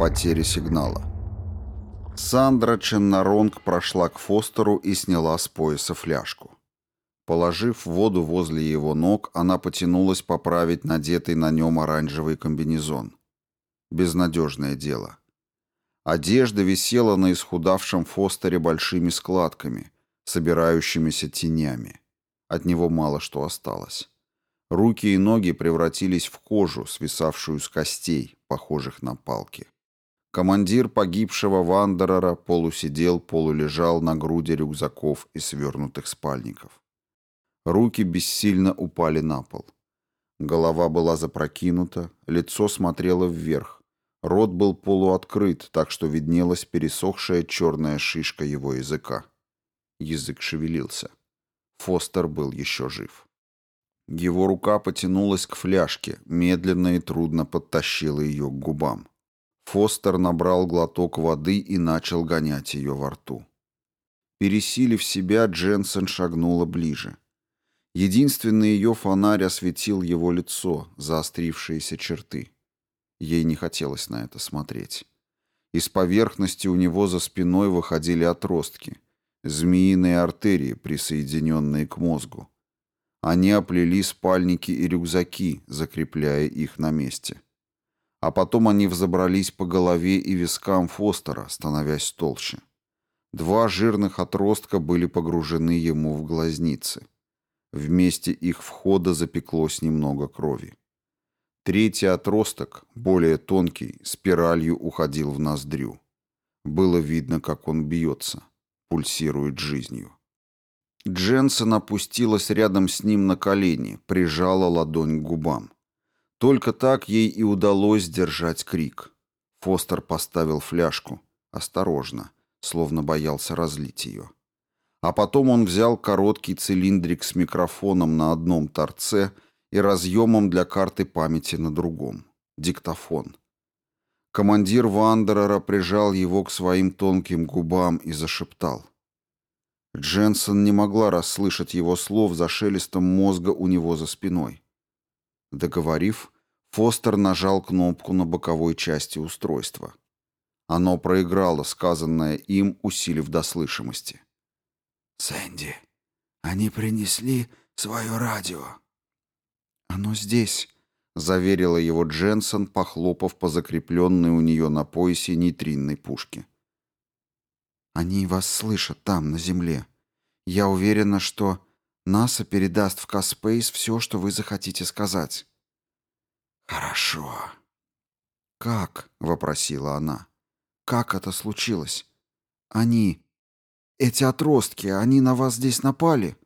Потеря сигнала. Сандра Ченнаронг прошла к Фостеру и сняла с пояса фляжку. Положив воду возле его ног, она потянулась поправить надетый на нем оранжевый комбинезон. Безнадежное дело. Одежда висела на исхудавшем Фостере большими складками, собирающимися тенями. От него мало что осталось. Руки и ноги превратились в кожу, свисавшую с костей, похожих на палки. Командир погибшего Вандерера полусидел, полулежал на груди рюкзаков и свернутых спальников. Руки бессильно упали на пол. Голова была запрокинута, лицо смотрело вверх. Рот был полуоткрыт, так что виднелась пересохшая черная шишка его языка. Язык шевелился. Фостер был еще жив. Его рука потянулась к фляжке, медленно и трудно подтащила ее к губам. Фостер набрал глоток воды и начал гонять ее во рту. Пересилив себя, Дженсен шагнула ближе. Единственный ее фонарь осветил его лицо, заострившиеся черты. Ей не хотелось на это смотреть. Из поверхности у него за спиной выходили отростки, змеиные артерии, присоединенные к мозгу. Они оплели спальники и рюкзаки, закрепляя их на месте. А потом они взобрались по голове и вискам Фостера, становясь толще. Два жирных отростка были погружены ему в глазницы. В месте их входа запеклось немного крови. Третий отросток, более тонкий, спиралью уходил в ноздрю. Было видно, как он бьется, пульсирует жизнью. Дженсен опустилась рядом с ним на колени, прижала ладонь к губам. Только так ей и удалось сдержать крик. Фостер поставил фляжку, осторожно, словно боялся разлить ее. А потом он взял короткий цилиндрик с микрофоном на одном торце и разъемом для карты памяти на другом. Диктофон. Командир Вандерера прижал его к своим тонким губам и зашептал. Дженсен не могла расслышать его слов за шелестом мозга у него за спиной. Договорив, Фостер нажал кнопку на боковой части устройства. Оно проиграло сказанное им, усилив до слышимости. «Сэнди, они принесли свое радио». «Оно здесь», — заверила его Дженсон, похлопав по закрепленной у нее на поясе нейтринной пушке. «Они вас слышат там, на Земле. Я уверена, что НАСА передаст в Каспейс все, что вы захотите сказать». «Хорошо». «Как?» — вопросила она. «Как это случилось? Они, эти отростки, они на вас здесь напали?»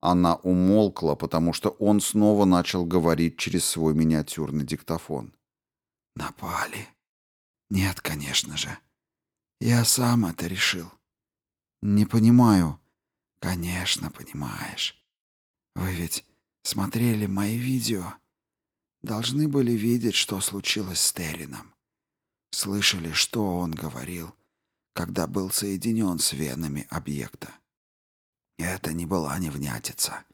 Она умолкла, потому что он снова начал говорить через свой миниатюрный диктофон. «Напали? Нет, конечно же. Я сам это решил». «Не понимаю». «Конечно, понимаешь. Вы ведь смотрели мои видео. Должны были видеть, что случилось с Террином. Слышали, что он говорил, когда был соединен с венами объекта. Это не была невнятица.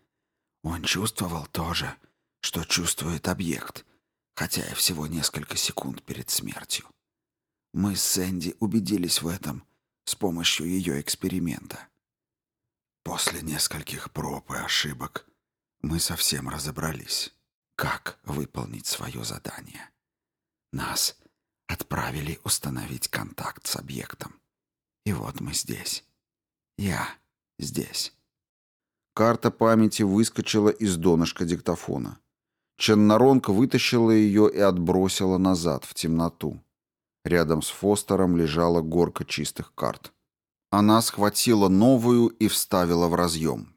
Он чувствовал то же, что чувствует объект, хотя и всего несколько секунд перед смертью. Мы с Сэнди убедились в этом с помощью ее эксперимента. После нескольких проб и ошибок мы совсем разобрались, как выполнить свое задание. Нас отправили установить контакт с объектом. И вот мы здесь. Я здесь. Карта памяти выскочила из донышка диктофона. Ченнаронг вытащила ее и отбросила назад, в темноту. Рядом с Фостером лежала горка чистых карт. Она схватила новую и вставила в разъем.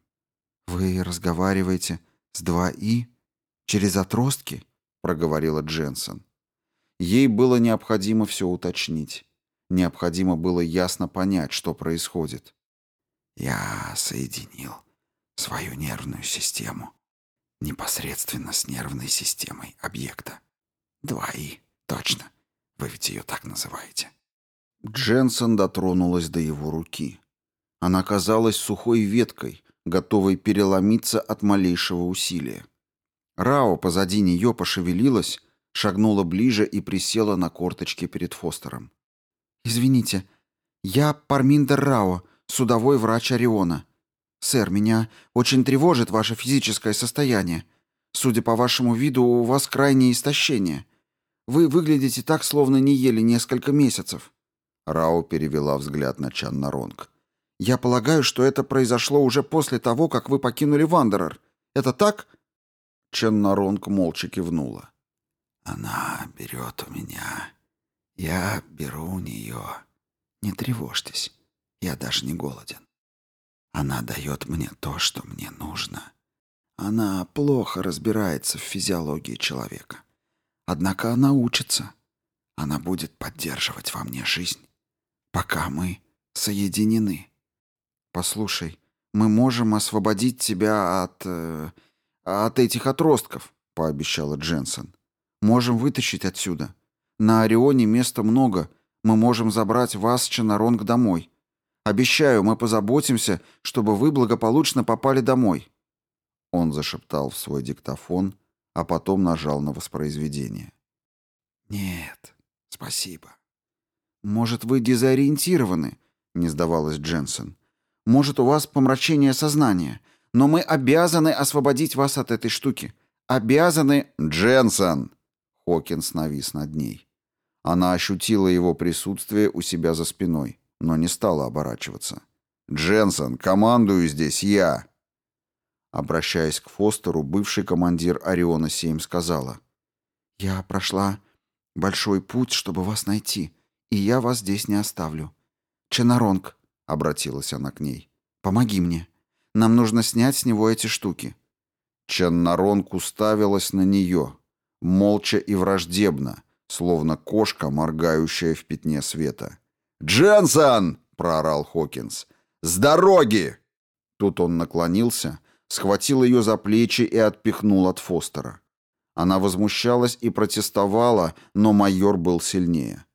«Вы разговариваете с 2И? Через отростки?» — проговорила Дженсен. Ей было необходимо все уточнить. Необходимо было ясно понять, что происходит. Я соединил свою нервную систему непосредственно с нервной системой объекта. Два И, точно. Вы ведь ее так называете. Дженсен дотронулась до его руки. Она казалась сухой веткой, готовой переломиться от малейшего усилия. Рао позади нее пошевелилась, шагнула ближе и присела на корточки перед Фостером. «Извините, я Парминдер Рао, судовой врач Ориона. Сэр, меня очень тревожит ваше физическое состояние. Судя по вашему виду, у вас крайнее истощение. Вы выглядите так, словно не ели несколько месяцев». Рао перевела взгляд на Чан Наронг. «Я полагаю, что это произошло уже после того, как вы покинули Вандерер. Это так?» Чан Наронг молча кивнула. «Она берет у меня. Я беру у нее. Не тревожьтесь, я даже не голоден. Она дает мне то, что мне нужно. Она плохо разбирается в физиологии человека. Однако она учится. Она будет поддерживать во мне жизнь, пока мы соединены. Послушай, мы можем освободить тебя от... Э, от этих отростков, пообещала Дженсен. Можем вытащить отсюда. На Орионе места много. Мы можем забрать вас, Чанаронг, домой. Обещаю, мы позаботимся, чтобы вы благополучно попали домой. Он зашептал в свой диктофон, а потом нажал на воспроизведение. Нет, спасибо. Может, вы дезориентированы? Не сдавалась Дженсен. Может, у вас помрачение сознания, но мы обязаны освободить вас от этой штуки. Обязаны... Дженсен! Хокинс навис над ней. Она ощутила его присутствие у себя за спиной, но не стала оборачиваться. «Дженсен, командую здесь я!» Обращаясь к Фостеру, бывший командир Ориона-7 сказала. «Я прошла большой путь, чтобы вас найти, и я вас здесь не оставлю. Ченаронг», — обратилась она к ней, — «помоги мне. Нам нужно снять с него эти штуки». Ченнаронг уставилась на нее, молча и враждебно, словно кошка, моргающая в пятне света. «Дженсон!» — проорал Хокинс. «С дороги!» Тут он наклонился, схватил ее за плечи и отпихнул от Фостера. Она возмущалась и протестовала, но майор был сильнее.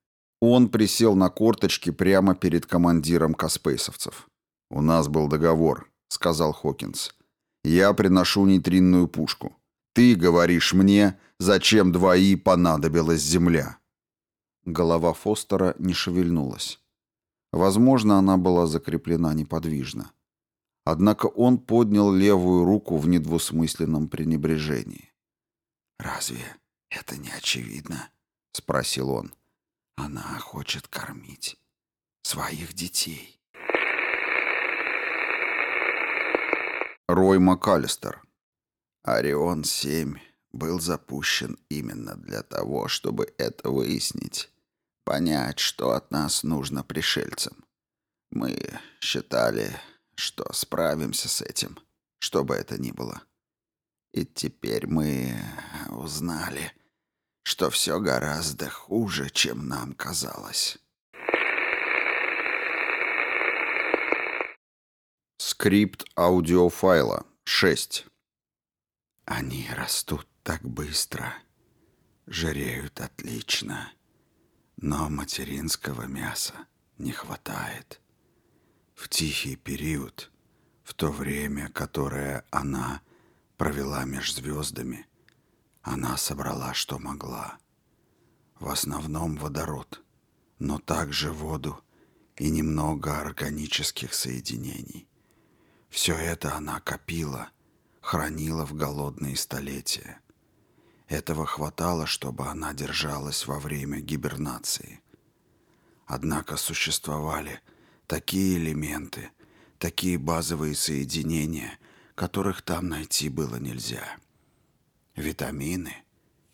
Он присел на корточки прямо перед командиром каспейсовцев. «У нас был договор», — сказал Хокинс. «Я приношу нейтринную пушку. Ты говоришь мне, зачем двои понадобилась земля?» Голова Фостера не шевельнулась. Возможно, она была закреплена неподвижно. Однако он поднял левую руку в недвусмысленном пренебрежении. «Разве это не очевидно?» — спросил он. «Она хочет кормить своих детей». Рой МакАлистер. Орион-7 был запущен именно для того, чтобы это выяснить, понять, что от нас нужно пришельцам. Мы считали, что справимся с этим, что бы это ни было. И теперь мы узнали, что все гораздо хуже, чем нам казалось. Скрипт аудиофайла 6. Они растут так быстро, жиреют отлично, но материнского мяса не хватает. В тихий период, в то время, которое она провела меж звездами, она собрала, что могла. В основном водород, но также воду и немного органических соединений. Все это она копила, хранила в голодные столетия. Этого хватало, чтобы она держалась во время гибернации. Однако существовали такие элементы, такие базовые соединения, которых там найти было нельзя. Витамины,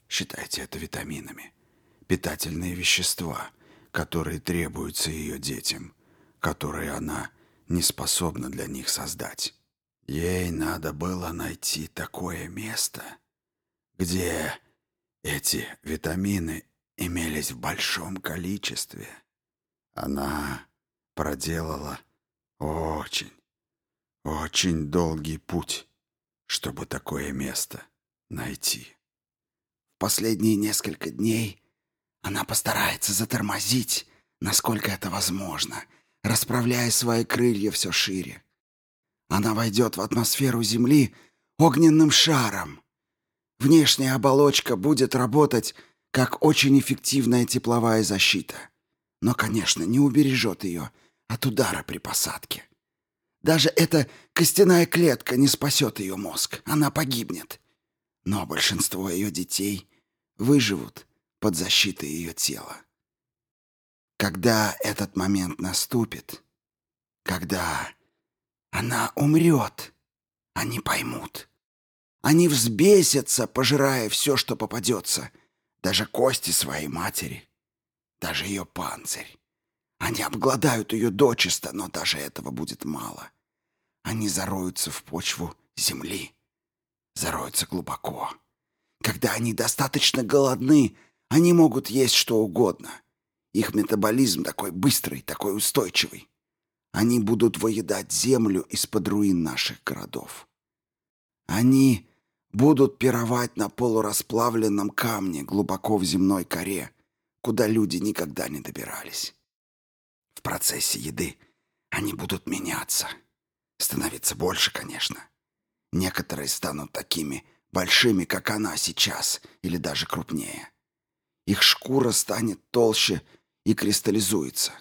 считайте это витаминами, питательные вещества, которые требуются ее детям, которые она не способна для них создать. Ей надо было найти такое место, где эти витамины имелись в большом количестве. Она проделала очень, очень долгий путь, чтобы такое место найти. В последние несколько дней она постарается затормозить, насколько это возможно, расправляя свои крылья все шире. Она войдет в атмосферу Земли огненным шаром. Внешняя оболочка будет работать как очень эффективная тепловая защита. Но, конечно, не убережет ее от удара при посадке. Даже эта костяная клетка не спасет ее мозг, она погибнет. Но большинство ее детей выживут под защитой ее тела. Когда этот момент наступит, когда она умрет, они поймут. Они взбесятся, пожирая все, что попадется, даже кости своей матери, даже ее панцирь. Они обгладают ее дочисто, но даже этого будет мало. Они зароются в почву земли, зароются глубоко. Когда они достаточно голодны, они могут есть что угодно. Их метаболизм такой быстрый, такой устойчивый. Они будут выедать землю из-под руин наших городов. Они будут пировать на полурасплавленном камне глубоко в земной коре, куда люди никогда не добирались. В процессе еды они будут меняться. Становиться больше, конечно. Некоторые станут такими большими, как она сейчас, или даже крупнее. Их шкура станет толще и кристаллизуется.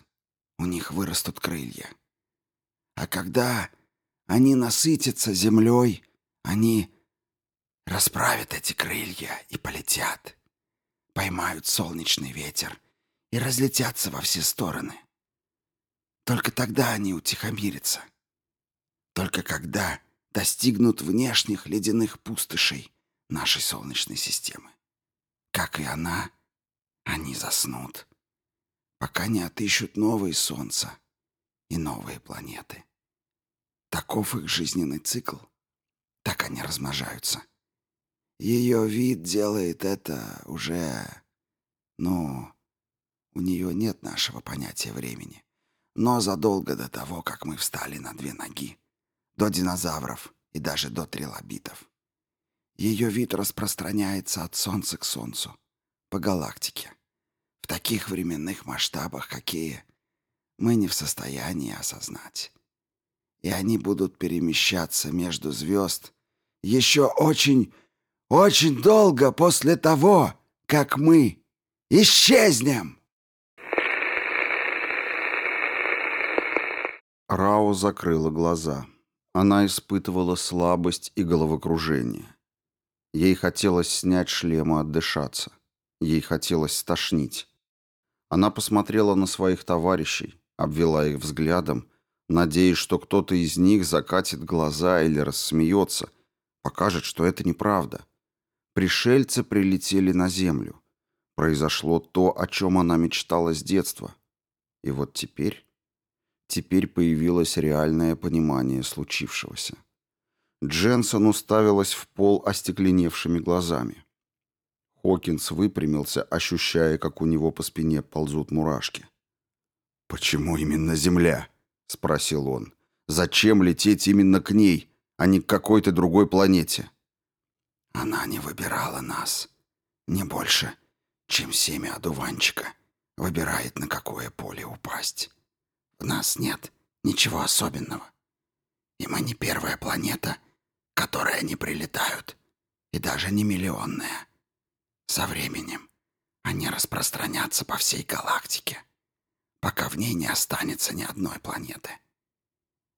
У них вырастут крылья. А когда они насытятся землей, они расправят эти крылья и полетят, поймают солнечный ветер и разлетятся во все стороны. Только тогда они утихомирятся. Только когда достигнут внешних ледяных пустошей нашей Солнечной системы. Как и она, они заснут, пока не отыщут новые солнца и новые планеты. Таков их жизненный цикл. Так они размножаются. Ее вид делает это уже... Ну, у нее нет нашего понятия времени. Но задолго до того, как мы встали на две ноги, до динозавров и даже до трилобитов. Ее вид распространяется от Солнца к Солнцу, по галактике, в таких временных масштабах, какие мы не в состоянии осознать. И они будут перемещаться между звезд еще очень, очень долго после того, как мы исчезнем. Рао закрыла глаза. Она испытывала слабость и головокружение. Ей хотелось снять шлем и отдышаться. Ей хотелось стошнить. Она посмотрела на своих товарищей, обвела их взглядом, надеясь, что кто-то из них закатит глаза или рассмеется, покажет, что это неправда. Пришельцы прилетели на землю. Произошло то, о чем она мечтала с детства. И вот теперь... Теперь появилось реальное понимание случившегося. Дженсон уставилась в пол остекленевшими глазами. Хокинс выпрямился, ощущая, как у него по спине ползут мурашки. «Почему именно Земля?» — спросил он. «Зачем лететь именно к ней, а не к какой-то другой планете?» «Она не выбирала нас. Не больше, чем семя одуванчика выбирает, на какое поле упасть». В нас нет ничего особенного. И мы не первая планета, к которой они прилетают, и даже не миллионная. Со временем они распространятся по всей галактике, пока в ней не останется ни одной планеты.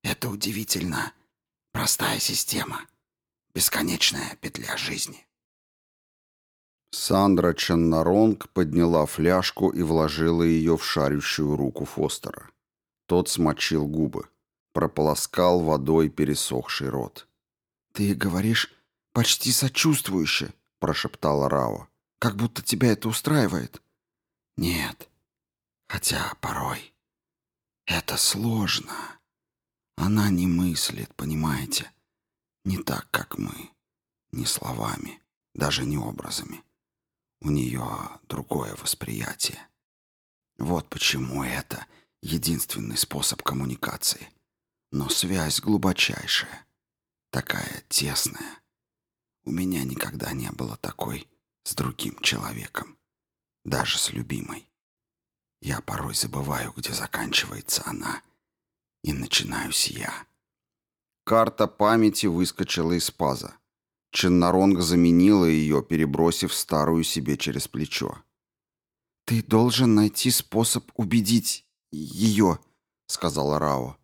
Это удивительно простая система, бесконечная петля жизни. Сандра Чаннаронг подняла фляжку и вложила ее в шарящую руку Фостера. Тот смочил губы, прополоскал водой пересохший рот. «Ты говоришь почти сочувствующе», — прошептала Рао. «Как будто тебя это устраивает». «Нет. Хотя порой это сложно. Она не мыслит, понимаете? Не так, как мы. Ни словами, даже не образами. У нее другое восприятие. Вот почему это единственный способ коммуникации. Но связь глубочайшая, такая тесная. У меня никогда не было такой с другим человеком, даже с любимой. Я порой забываю, где заканчивается она, и начинаюсь я. Карта памяти выскочила из паза. Ченнаронг заменила ее, перебросив старую себе через плечо. «Ты должен найти способ убедить ее», — сказала Рао.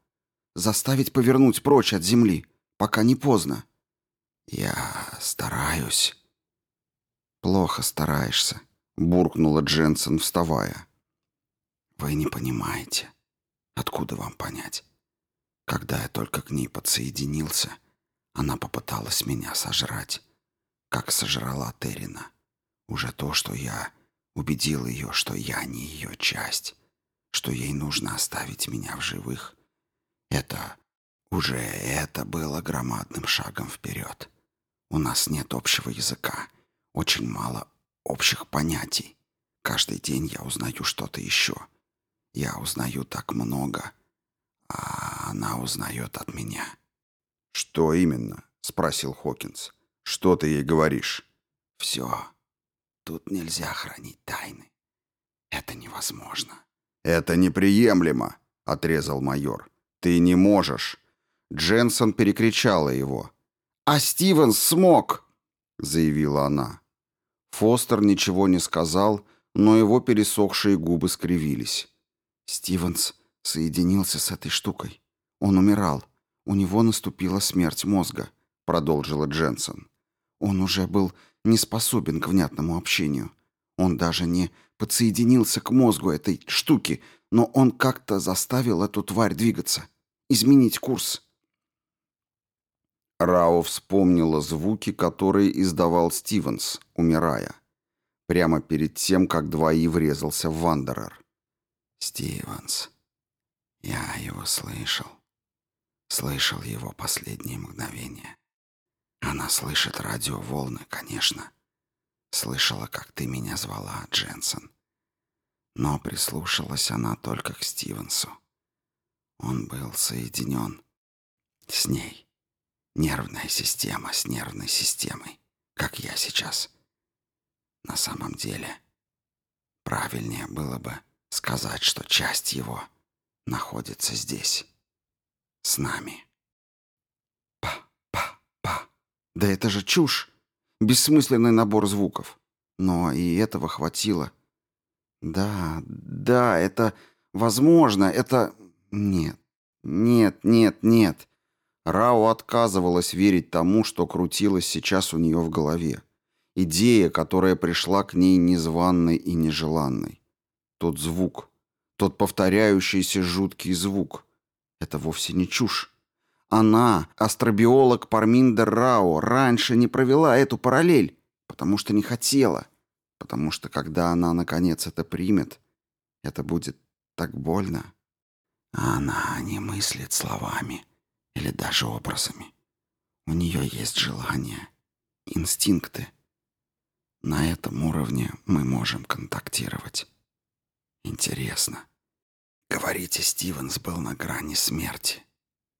«Заставить повернуть прочь от земли, пока не поздно». «Я стараюсь». «Плохо стараешься», — буркнула Дженсен, вставая. «Вы не понимаете. Откуда вам понять? Когда я только к ней подсоединился, она попыталась меня сожрать, как сожрала Терина. Уже то, что я убедил ее, что я не ее часть, что ей нужно оставить меня в живых. Это уже это было громадным шагом вперед. У нас нет общего языка, очень мало общих понятий. Каждый день я узнаю что-то еще. Я узнаю так много, а она узнает от меня. «Что именно?» — спросил Хокинс. «Что ты ей говоришь?» «Все. Тут нельзя хранить тайны. Это невозможно». «Это неприемлемо», — отрезал майор. «Ты не можешь». Дженсон перекричала его. «А Стивенс смог!» — заявила она. Фостер ничего не сказал, но его пересохшие губы скривились. Стивенс соединился с этой штукой. Он умирал. У него наступила смерть мозга, продолжила Дженсон. Он уже был не способен к внятному общению. Он даже не подсоединился к мозгу этой штуки, но он как-то заставил эту тварь двигаться, изменить курс. Рао вспомнила звуки, которые издавал Стивенс, умирая, прямо перед тем, как двои врезался в Вандерер. Стивенс. Я его слышал. Слышал его последние мгновения. Она слышит радиоволны, конечно. Слышала, как ты меня звала, Дженсен. Но прислушалась она только к Стивенсу. Он был соединен с ней. Нервная система с нервной системой, как я сейчас. На самом деле, правильнее было бы сказать, что часть его находится здесь, с нами. Па-па-па. Да это же чушь. Бессмысленный набор звуков. Но и этого хватило. Да, да, это возможно, это... Нет, нет, нет, нет. Рао отказывалась верить тому, что крутилось сейчас у нее в голове. Идея, которая пришла к ней незваной и нежеланной. Тот звук, тот повторяющийся жуткий звук. Это вовсе не чушь. Она, астробиолог Парминдер Рао, раньше не провела эту параллель, потому что не хотела. Потому что когда она, наконец, это примет, это будет так больно. Она не мыслит словами или даже образами. У нее есть желания, инстинкты. На этом уровне мы можем контактировать. Интересно. Говорите, Стивенс был на грани смерти.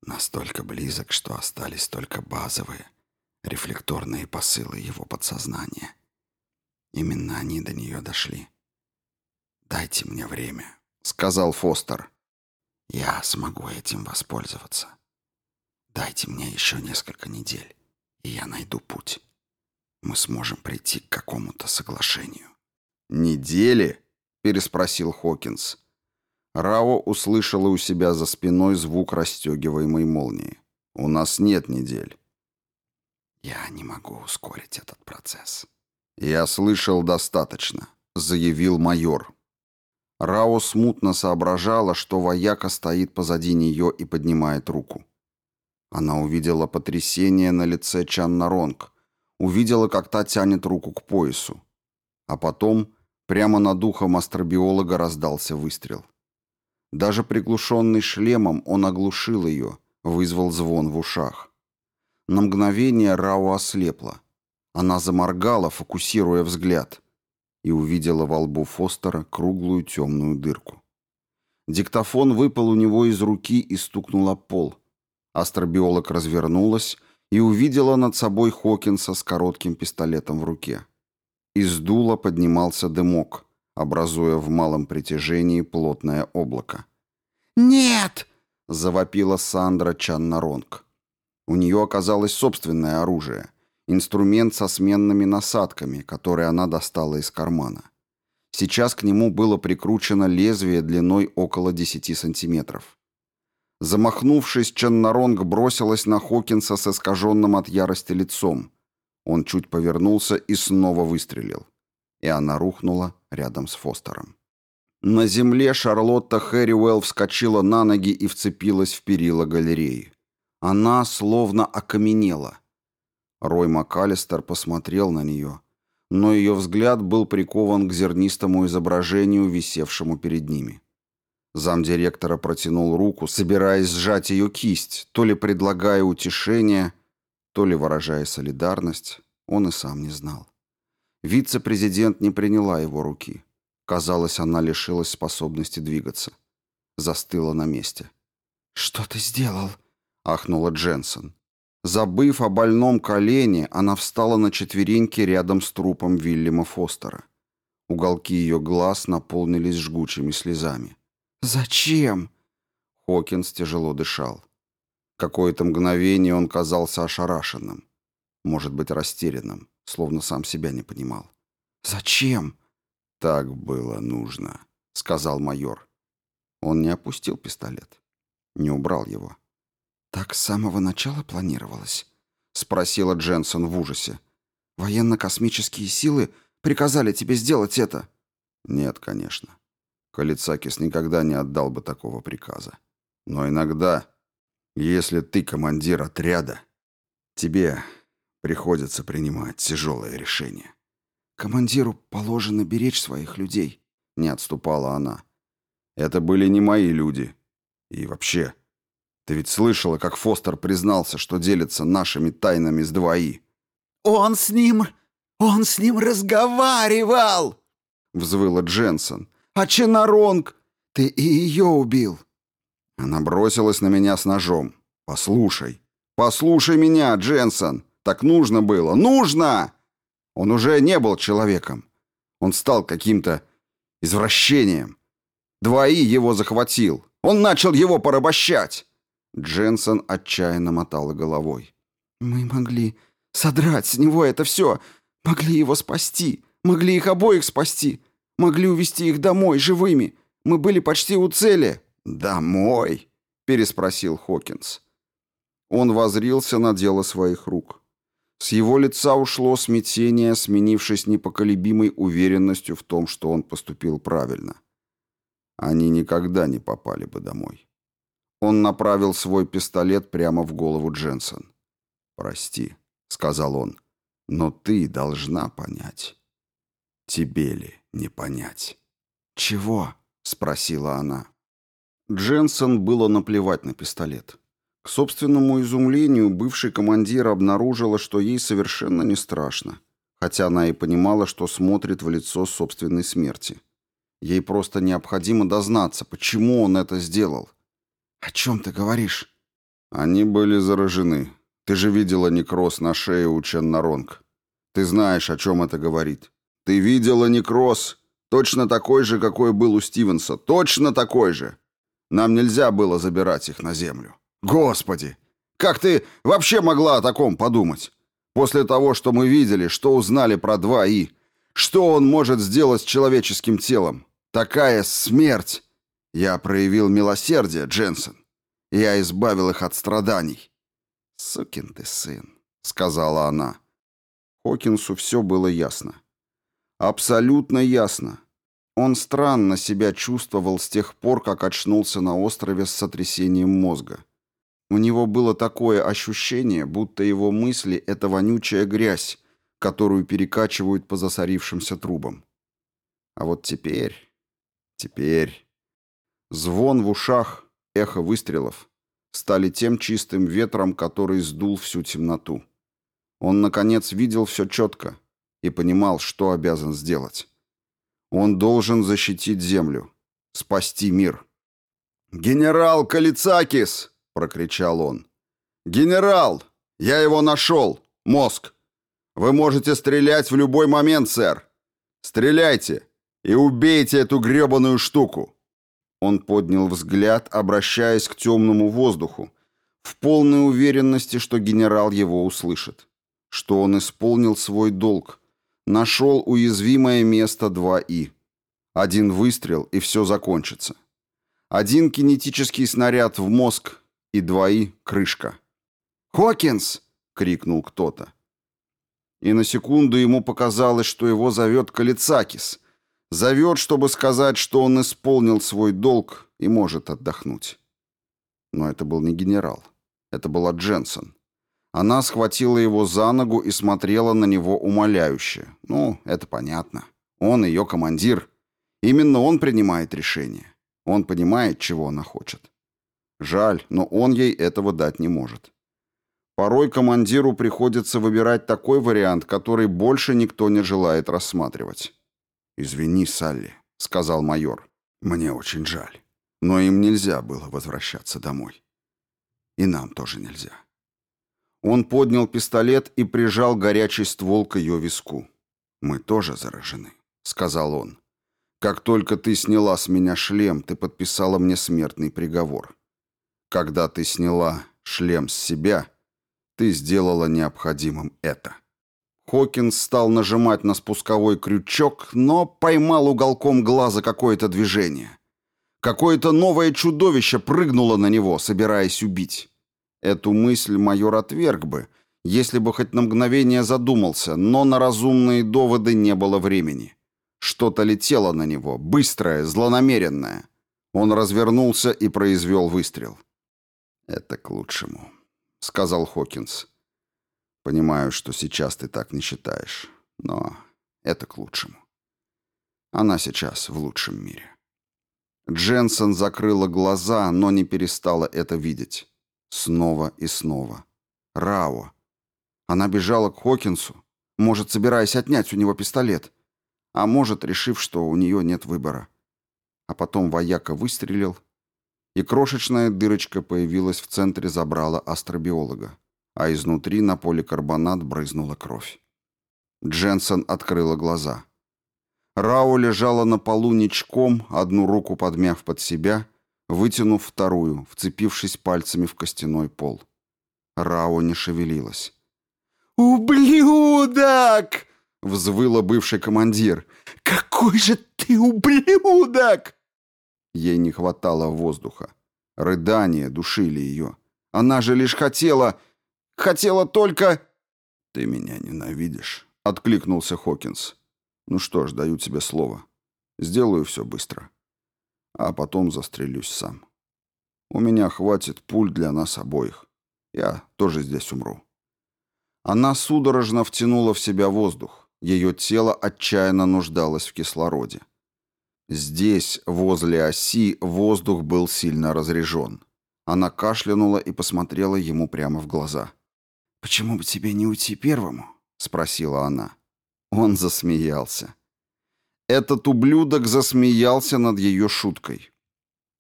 Настолько близок, что остались только базовые, рефлекторные посылы его подсознания. Именно они до нее дошли. «Дайте мне время», — сказал Фостер. «Я смогу этим воспользоваться. Дайте мне еще несколько недель, и я найду путь. Мы сможем прийти к какому-то соглашению». «Недели?» переспросил Хокинс. Рао услышала у себя за спиной звук расстегиваемой молнии. «У нас нет недель». «Я не могу ускорить этот процесс». «Я слышал достаточно», — заявил майор. Рао смутно соображала, что вояка стоит позади нее и поднимает руку. Она увидела потрясение на лице Чаннаронг, увидела, как та тянет руку к поясу. А потом Прямо над ухом астробиолога раздался выстрел. Даже приглушенный шлемом он оглушил ее, вызвал звон в ушах. На мгновение Рау ослепла. Она заморгала, фокусируя взгляд, и увидела во лбу Фостера круглую темную дырку. Диктофон выпал у него из руки и стукнул о пол. Астробиолог развернулась и увидела над собой Хокинса с коротким пистолетом в руке. Из дула поднимался дымок, образуя в малом притяжении плотное облако. «Нет!» — завопила Сандра Чаннаронг. У нее оказалось собственное оружие, Инструмент со сменными насадками, который она достала из кармана. Сейчас к нему было прикручено лезвие длиной около 10 сантиметров. Замахнувшись, Ченнаронг бросилась на Хокинса с искаженным от ярости лицом. Он чуть повернулся и снова выстрелил. И она рухнула рядом с Фостером. На земле Шарлотта Хэрриуэлл вскочила на ноги и вцепилась в перила галереи. Она словно окаменела. Рой МакАлистер посмотрел на нее, но ее взгляд был прикован к зернистому изображению, висевшему перед ними. Замдиректора протянул руку, собираясь сжать ее кисть, то ли предлагая утешение, то ли выражая солидарность, он и сам не знал. Вице-президент не приняла его руки. Казалось, она лишилась способности двигаться. Застыла на месте. «Что ты сделал?» — ахнула Дженсен. Забыв о больном колене, она встала на четвереньки рядом с трупом Вильяма Фостера. Уголки ее глаз наполнились жгучими слезами. «Зачем?» Хокинс тяжело дышал. Какое-то мгновение он казался ошарашенным. Может быть, растерянным, словно сам себя не понимал. «Зачем?» «Так было нужно», — сказал майор. Он не опустил пистолет, не убрал его. «Так с самого начала планировалось?» — спросила Дженсон в ужасе. «Военно-космические силы приказали тебе сделать это?» «Нет, конечно. Калицакис никогда не отдал бы такого приказа. Но иногда, если ты командир отряда, тебе приходится принимать тяжелое решение». «Командиру положено беречь своих людей», — не отступала она. «Это были не мои люди. И вообще, ты ведь слышала, как Фостер признался, что делится нашими тайнами с двои?» «Он с ним... он с ним разговаривал!» — взвыла Дженсен. «А Ченаронг, ты и ее убил!» Она бросилась на меня с ножом. «Послушай, послушай меня, Дженсен! Так нужно было! Нужно!» Он уже не был человеком. Он стал каким-то извращением. Двои его захватил. Он начал его порабощать. Дженсен отчаянно мотала головой. «Мы могли содрать с него это все. Могли его спасти. Могли их обоих спасти. Могли увезти их домой живыми. Мы были почти у цели». «Домой?» — переспросил Хокинс. Он возрился на дело своих рук. С его лица ушло смятение, сменившись непоколебимой уверенностью в том, что он поступил правильно. Они никогда не попали бы домой. Он направил свой пистолет прямо в голову Дженсен. «Прости», — сказал он, — «но ты должна понять. Тебе ли не понять?» «Чего?» — спросила она. Дженсен было наплевать на пистолет. К собственному изумлению бывший командир обнаружила, что ей совершенно не страшно, хотя она и понимала, что смотрит в лицо собственной смерти. Ей просто необходимо дознаться, почему он это сделал. «О чем ты говоришь?» «Они были заражены. Ты же видела некроз на шее у Ченнаронг. Ты знаешь, о чем это говорит. Ты видела некроз, точно такой же, какой был у Стивенса. Точно такой же. Нам нельзя было забирать их на землю. Господи! Как ты вообще могла о таком подумать? После того, что мы видели, что узнали про 2И, что он может сделать с человеческим телом? Такая смерть! Я проявил милосердие, Дженсен. Я избавил их от страданий. «Сукин ты сын», — сказала она. Хокинсу все было ясно. Абсолютно ясно. Он странно себя чувствовал с тех пор, как очнулся на острове с сотрясением мозга. У него было такое ощущение, будто его мысли — это вонючая грязь, которую перекачивают по засорившимся трубам. А вот теперь... Теперь... Звон в ушах, эхо выстрелов стали тем чистым ветром, который сдул всю темноту. Он, наконец, видел все четко и понимал, что обязан сделать. Он должен защитить землю, спасти мир. «Генерал Калицакис!» — прокричал он. «Генерал! Я его нашел! Мозг! Вы можете стрелять в любой момент, сэр! Стреляйте и убейте эту гребаную штуку!» Он поднял взгляд, обращаясь к темному воздуху, в полной уверенности, что генерал его услышит. что он исполнил свой долг, нашел уязвимое место 2И. Один выстрел, и все закончится. Один кинетический снаряд в мозг, и 2И — крышка. «Хокинс!» — крикнул кто-то. И на секунду ему показалось, что его зовет Калицакис. Зовет, чтобы сказать, что он исполнил свой долг и может отдохнуть. Но это был не генерал. Это была Дженсон. Она схватила его за ногу и смотрела на него умоляюще. Ну, это понятно. Он ее командир. Именно он принимает решение. Он понимает, чего она хочет. Жаль, но он ей этого дать не может. Порой командиру приходится выбирать такой вариант, который больше никто не желает рассматривать. «Извини, Салли», — сказал майор. «Мне очень жаль. Но им нельзя было возвращаться домой. И нам тоже нельзя». Он поднял пистолет и прижал горячий ствол к ее виску. «Мы тоже заражены», — сказал он. «Как только ты сняла с меня шлем, ты подписала мне смертный приговор. Когда ты сняла шлем с себя, ты сделала необходимым это». Хокинс стал нажимать на спусковой крючок, но поймал уголком глаза какое-то движение. Какое-то новое чудовище прыгнуло на него, собираясь убить. Эту мысль майор отверг бы, если бы хоть на мгновение задумался, но на разумные доводы не было времени. Что-то летело на него, быстрое, злонамеренное. Он развернулся и произвел выстрел. «Это к лучшему», — сказал Хокинс. «Понимаю, что сейчас ты так не считаешь, но это к лучшему. Она сейчас в лучшем мире». Дженсен закрыла глаза, но не перестала это видеть. Снова и снова. Рао. Она бежала к Хокинсу, может, собираясь отнять у него пистолет, а может, решив, что у нее нет выбора. А потом вояка выстрелил, и крошечная дырочка появилась в центре забрала астробиолога, а изнутри на поликарбонат брызнула кровь. Дженсен открыла глаза. Рао лежала на полу ничком, одну руку подмяв под себя — вытянув вторую, вцепившись пальцами в костяной пол. Рао не шевелилась. «Ублюдок!» — взвыла бывший командир. «Какой же ты ублюдок!» Ей не хватало воздуха. Рыдания душили ее. Она же лишь хотела... Хотела только... «Ты меня ненавидишь», — откликнулся Хокинс. «Ну что ж, даю тебе слово. Сделаю все быстро а потом застрелюсь сам. У меня хватит пуль для нас обоих. Я тоже здесь умру». Она судорожно втянула в себя воздух. Ее тело отчаянно нуждалось в кислороде. Здесь, возле оси, воздух был сильно разрежен. Она кашлянула и посмотрела ему прямо в глаза. «Почему бы тебе не уйти первому?» — спросила она. Он засмеялся. Этот ублюдок засмеялся над ее шуткой.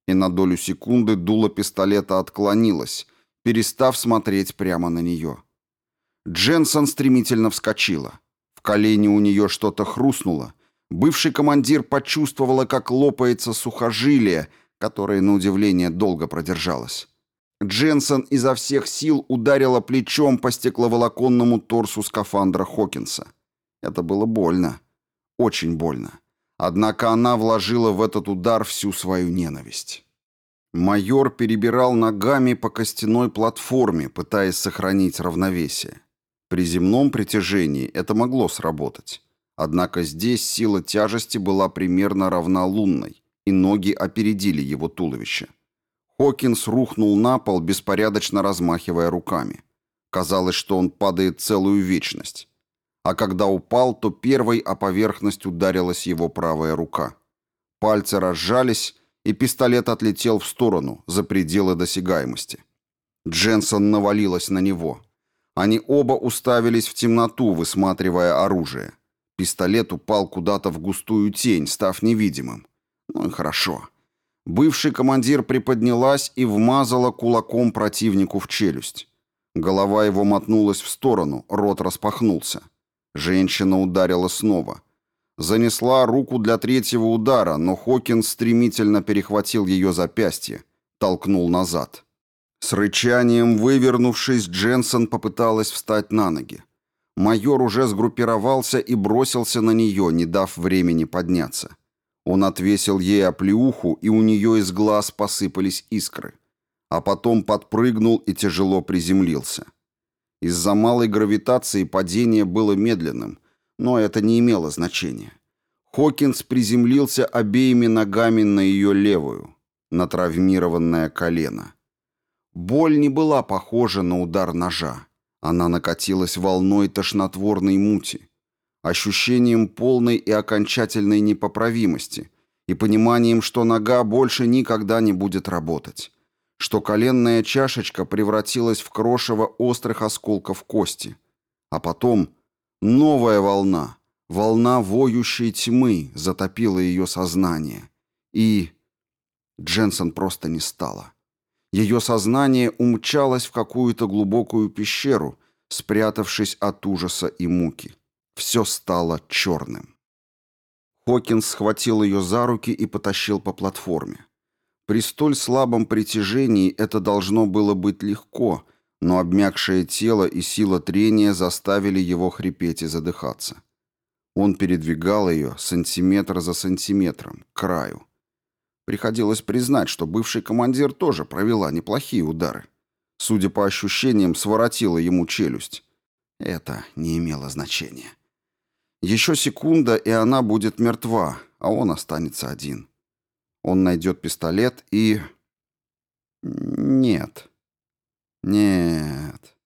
И на долю секунды дуло пистолета отклонилось, перестав смотреть прямо на нее. Дженсон стремительно вскочила. В колене у нее что-то хрустнуло. Бывший командир почувствовала, как лопается сухожилие, которое, на удивление, долго продержалось. Дженсон изо всех сил ударила плечом по стекловолоконному торсу скафандра Хокинса. Это было больно. Очень больно. Однако она вложила в этот удар всю свою ненависть. Майор перебирал ногами по костяной платформе, пытаясь сохранить равновесие. При земном притяжении это могло сработать. Однако здесь сила тяжести была примерно равна лунной, и ноги опередили его туловище. Хокинс рухнул на пол, беспорядочно размахивая руками. Казалось, что он падает целую вечность а когда упал, то первой о поверхность ударилась его правая рука. Пальцы разжались, и пистолет отлетел в сторону, за пределы досягаемости. Дженсон навалилась на него. Они оба уставились в темноту, высматривая оружие. Пистолет упал куда-то в густую тень, став невидимым. Ну и хорошо. Бывший командир приподнялась и вмазала кулаком противнику в челюсть. Голова его мотнулась в сторону, рот распахнулся. Женщина ударила снова. Занесла руку для третьего удара, но Хокинс стремительно перехватил ее запястье, толкнул назад. С рычанием вывернувшись, Дженсон попыталась встать на ноги. Майор уже сгруппировался и бросился на нее, не дав времени подняться. Он отвесил ей оплеуху, и у нее из глаз посыпались искры. А потом подпрыгнул и тяжело приземлился. Из-за малой гравитации падение было медленным, но это не имело значения. Хокинс приземлился обеими ногами на ее левую, на травмированное колено. Боль не была похожа на удар ножа. Она накатилась волной тошнотворной мути, ощущением полной и окончательной непоправимости и пониманием, что нога больше никогда не будет работать, что коленная чашечка превратилась в крошево острых осколков кости. А потом новая волна, волна воющей тьмы затопила ее сознание. И Дженсен просто не стала. Ее сознание умчалось в какую-то глубокую пещеру, спрятавшись от ужаса и муки. Все стало черным. Хокинс схватил ее за руки и потащил по платформе. При столь слабом притяжении это должно было быть легко, но обмякшее тело и сила трения заставили его хрипеть и задыхаться. Он передвигал ее сантиметр за сантиметром, к краю. Приходилось признать, что бывший командир тоже провела неплохие удары. Судя по ощущениям, своротила ему челюсть. Это не имело значения. Еще секунда, и она будет мертва, а он останется один. Он найдет пистолет и... Нет. Нет.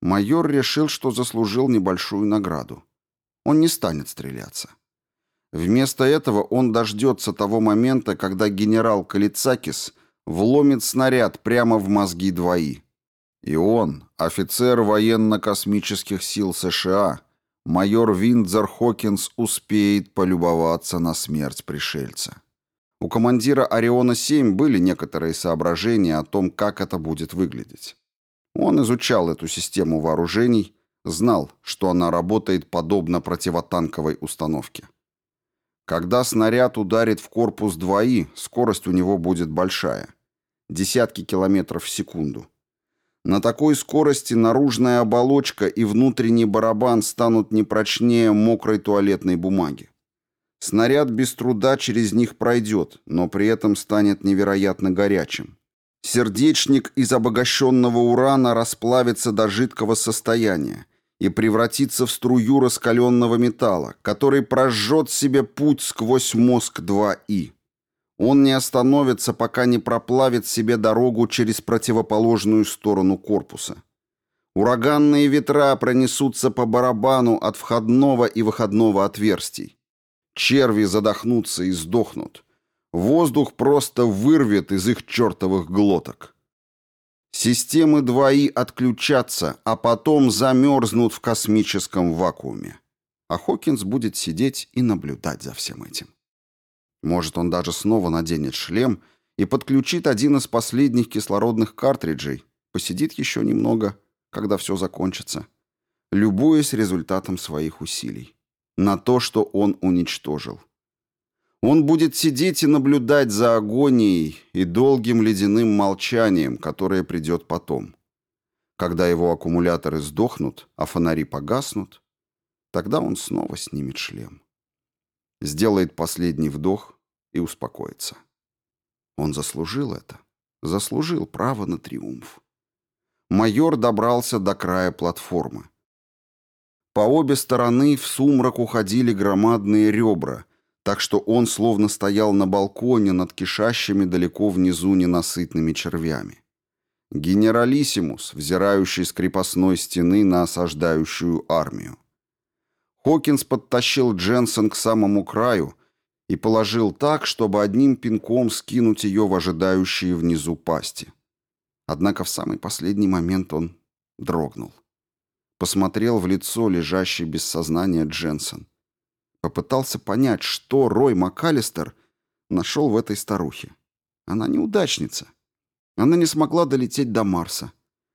Майор решил, что заслужил небольшую награду. Он не станет стреляться. Вместо этого он дождется того момента, когда генерал Калицакис вломит снаряд прямо в мозги двои. И он, офицер военно-космических сил США, майор Виндзор Хокинс успеет полюбоваться на смерть пришельца. У командира Ориона-7 были некоторые соображения о том, как это будет выглядеть. Он изучал эту систему вооружений, знал, что она работает подобно противотанковой установке. Когда снаряд ударит в корпус двои, скорость у него будет большая. Десятки километров в секунду. На такой скорости наружная оболочка и внутренний барабан станут не прочнее мокрой туалетной бумаги. Снаряд без труда через них пройдет, но при этом станет невероятно горячим. Сердечник из обогащенного урана расплавится до жидкого состояния, и превратиться в струю раскаленного металла, который прожжет себе путь сквозь мозг 2И. Он не остановится, пока не проплавит себе дорогу через противоположную сторону корпуса. Ураганные ветра пронесутся по барабану от входного и выходного отверстий. Черви задохнутся и сдохнут. Воздух просто вырвет из их чертовых глоток. Системы 2И отключатся, а потом замерзнут в космическом вакууме. А Хокинс будет сидеть и наблюдать за всем этим. Может, он даже снова наденет шлем и подключит один из последних кислородных картриджей, посидит еще немного, когда все закончится, любуясь результатом своих усилий. На то, что он уничтожил. Он будет сидеть и наблюдать за агонией и долгим ледяным молчанием, которое придет потом. Когда его аккумуляторы сдохнут, а фонари погаснут, тогда он снова снимет шлем. Сделает последний вдох и успокоится. Он заслужил это. Заслужил право на триумф. Майор добрался до края платформы. По обе стороны в сумрак уходили громадные ребра — так что он словно стоял на балконе над кишащими далеко внизу ненасытными червями. Генералиссимус, взирающий с крепостной стены на осаждающую армию. Хокинс подтащил Дженсен к самому краю и положил так, чтобы одним пинком скинуть ее в ожидающие внизу пасти. Однако в самый последний момент он дрогнул. Посмотрел в лицо лежащей без сознания Дженсен. Попытался понять, что Рой МакАлистер нашел в этой старухе. Она неудачница. Она не смогла долететь до Марса.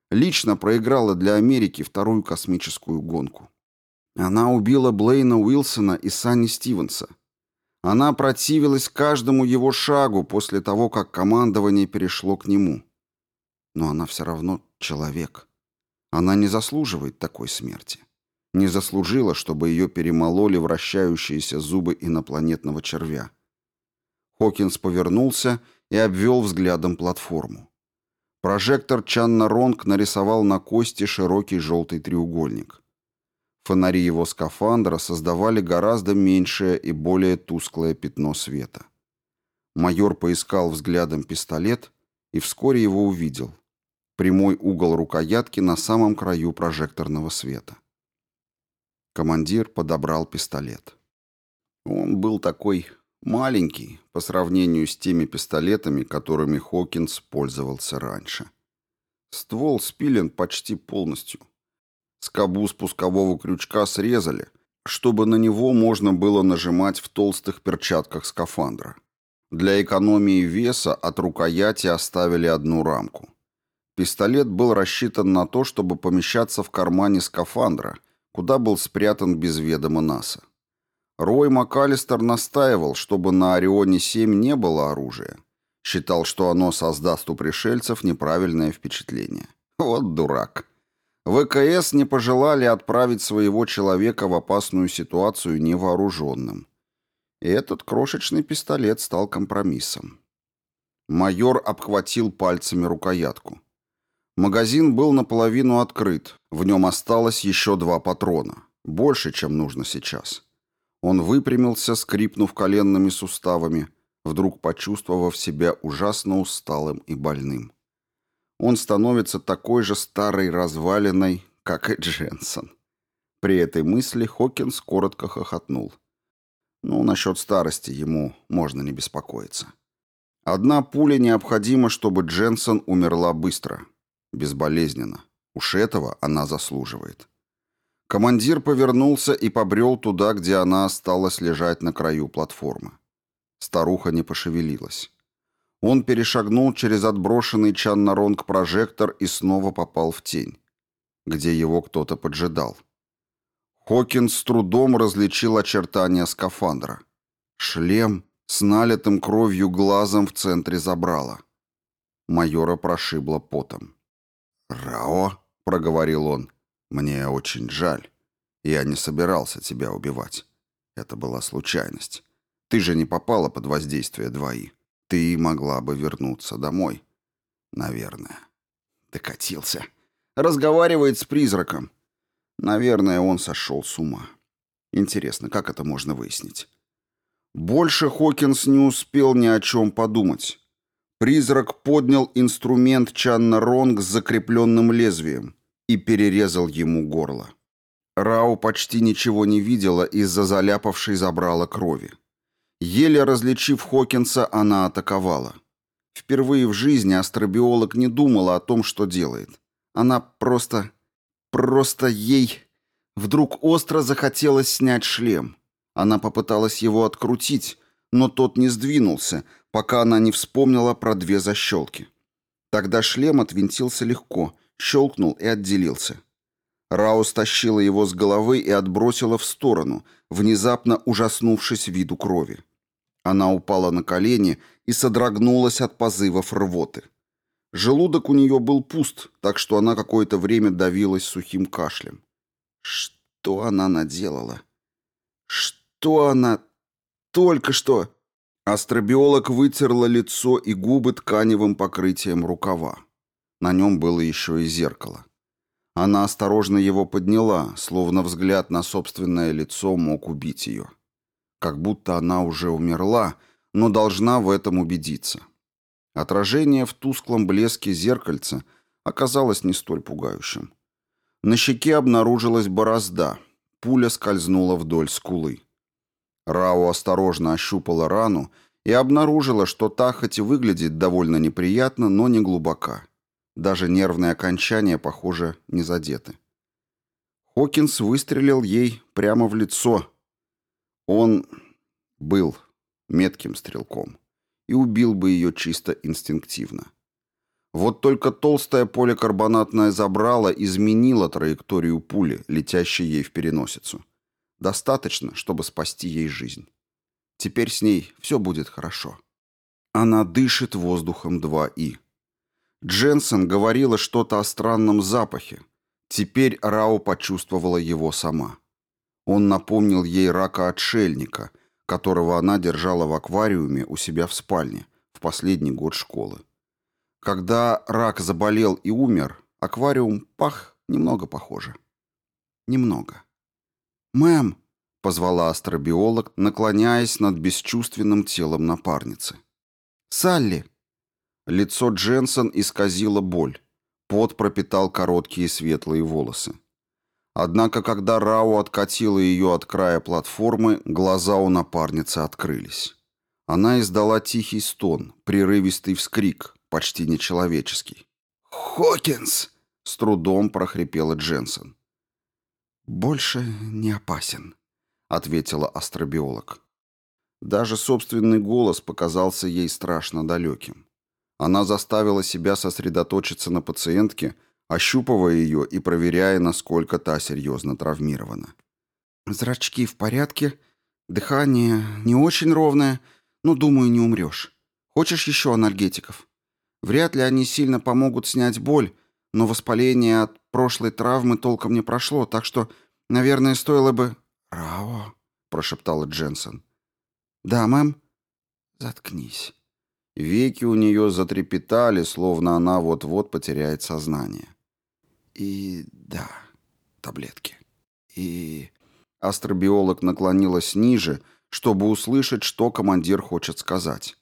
Лично проиграла для Америки вторую космическую гонку. Она убила Блейна Уилсона и Санни Стивенса. Она противилась каждому его шагу после того, как командование перешло к нему. Но она все равно человек. Она не заслуживает такой смерти. Не заслужила, чтобы ее перемололи вращающиеся зубы инопланетного червя. Хокинс повернулся и обвел взглядом платформу. Прожектор Чанна Ронг нарисовал на кости широкий желтый треугольник. Фонари его скафандра создавали гораздо меньшее и более тусклое пятно света. Майор поискал взглядом пистолет и вскоре его увидел. Прямой угол рукоятки на самом краю прожекторного света. Командир подобрал пистолет. Он был такой маленький по сравнению с теми пистолетами, которыми Хокинс пользовался раньше. Ствол спилен почти полностью. Скобу спускового крючка срезали, чтобы на него можно было нажимать в толстых перчатках скафандра. Для экономии веса от рукояти оставили одну рамку. Пистолет был рассчитан на то, чтобы помещаться в кармане скафандра, куда был спрятан без ведома НАСА. Рой МакАлистер настаивал, чтобы на Орионе-7 не было оружия. Считал, что оно создаст у пришельцев неправильное впечатление. Вот дурак. ВКС не пожелали отправить своего человека в опасную ситуацию невооруженным. И этот крошечный пистолет стал компромиссом. Майор обхватил пальцами рукоятку. Магазин был наполовину открыт, в нем осталось еще два патрона, больше, чем нужно сейчас. Он выпрямился, скрипнув коленными суставами, вдруг почувствовав себя ужасно усталым и больным он становится такой же старой развалиной, как и Дженсен. При этой мысли Хокинс коротко хохотнул. Ну, насчет старости ему можно не беспокоиться. Одна пуля необходима, чтобы Дженсен умерла быстро, безболезненно. Уж этого она заслуживает. Командир повернулся и побрел туда, где она осталась лежать на краю платформы. Старуха не пошевелилась. Он перешагнул через отброшенный Чаннаронг прожектор и снова попал в тень, где его кто-то поджидал. Хокинс с трудом различил очертания скафандра. Шлем с налитым кровью глазом в центре забрала. Майора прошибло потом. «Рао», — проговорил он, — «мне очень жаль. Я не собирался тебя убивать. Это была случайность. Ты же не попала под воздействие двои. Ты могла бы вернуться домой. Наверное. Докатился. Разговаривает с призраком. Наверное, он сошел с ума. Интересно, как это можно выяснить? Больше Хокинс не успел ни о чем подумать. Призрак поднял инструмент Чанна Ронг с закрепленным лезвием и перерезал ему горло. Рау почти ничего не видела из-за заляпавшей забрала крови. Еле различив Хокинса, она атаковала. Впервые в жизни астробиолог не думала о том, что делает. Она просто... просто ей... Вдруг остро захотелось снять шлем. Она попыталась его открутить, но тот не сдвинулся, пока она не вспомнила про две защелки. Тогда шлем отвинтился легко, щелкнул и отделился. Рао стащила его с головы и отбросила в сторону, внезапно ужаснувшись виду крови. Она упала на колени и содрогнулась от позывов рвоты. Желудок у нее был пуст, так что она какое-то время давилась сухим кашлем. Что она наделала? Что она... Только что... Астробиолог вытерла лицо и губы тканевым покрытием рукава. На нем было еще и зеркало. Она осторожно его подняла, словно взгляд на собственное лицо мог убить ее как будто она уже умерла, но должна в этом убедиться. Отражение в тусклом блеске зеркальца оказалось не столь пугающим. На щеке обнаружилась борозда, пуля скользнула вдоль скулы. Рао осторожно ощупала рану и обнаружила, что та хоть и выглядит довольно неприятно, но не глубока. Даже нервные окончания, похоже, не задеты. Хокинс выстрелил ей прямо в лицо, он был метким стрелком и убил бы ее чисто инстинктивно. Вот только толстая поликарбонатная забрала изменила траекторию пули, летящей ей в переносицу. Достаточно, чтобы спасти ей жизнь. Теперь с ней все будет хорошо. Она дышит воздухом 2И. Дженсен говорила что-то о странном запахе, Теперь Рао почувствовала его сама. Он напомнил ей рака-отшельника, которого она держала в аквариуме у себя в спальне в последний год школы. Когда рак заболел и умер, аквариум пах немного похоже. Немного. «Мэм!» — позвала астробиолог, наклоняясь над бесчувственным телом напарницы. «Салли!» Лицо Дженсен исказило боль. Пот пропитал короткие светлые волосы. Однако, когда Рау откатила ее от края платформы, глаза у напарницы открылись. Она издала тихий стон, прерывистый вскрик, почти нечеловеческий. «Хокинс!» — с трудом прохрипела Дженсен. «Больше не опасен», — ответила астробиолог. Даже собственный голос показался ей страшно далеким. Она заставила себя сосредоточиться на пациентке, ощупывая ее и проверяя, насколько та серьезно травмирована. «Зрачки в порядке, дыхание не очень ровное, но, думаю, не умрешь. Хочешь еще анальгетиков? Вряд ли они сильно помогут снять боль, но воспаление от прошлой травмы толком не прошло, так что, наверное, стоило бы...» «Рао», — прошептала Дженсен. «Да, мэм?» «Заткнись». Веки у нее затрепетали, словно она вот-вот потеряет сознание. И да, таблетки. И... Астробиолог наклонилась ниже, чтобы услышать, что командир хочет сказать.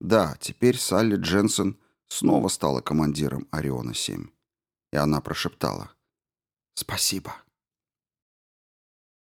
Да, теперь Салли Дженсен снова стала командиром Ориона-7. И она прошептала. «Спасибо».